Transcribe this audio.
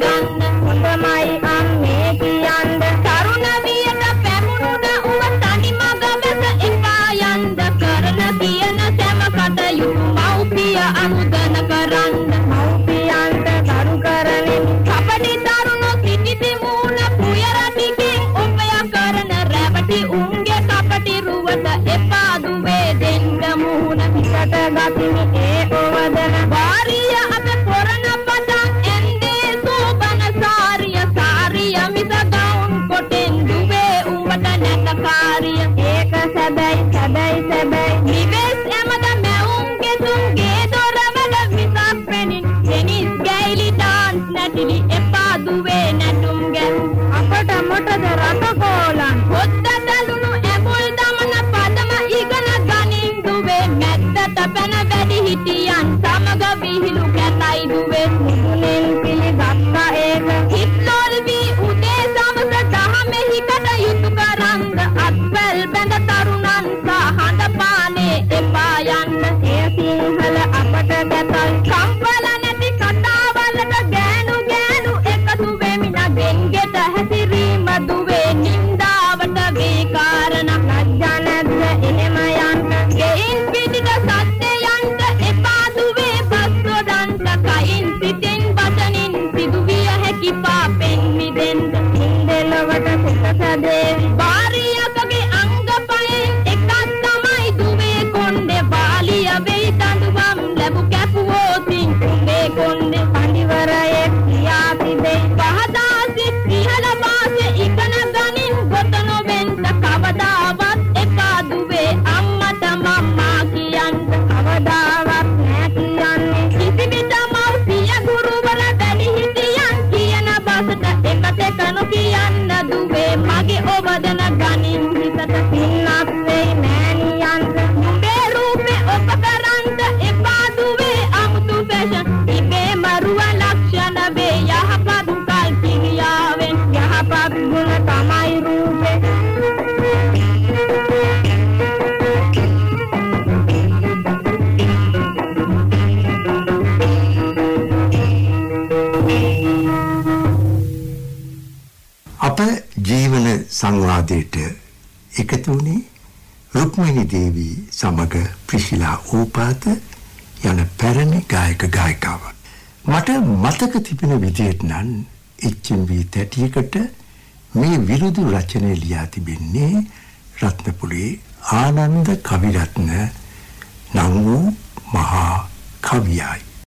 Ganga. सदै सदै सदै निवेश te අප ජීවන සංවාදයට එකතු වුණේ රුක්මිණී දේවී සමග ප්‍රිශිලා ඕපාත යන පැරණි ගායක ගායිකාව. මට මතක තිබෙන විදිහට නම් එච්.එම්.වී. තැටියකට මේ විරුදු රචනය ලියා තිබෙන්නේ රත්නපුරේ ආනන්ද කවිරත්න නම් වූ මහා කවියයි.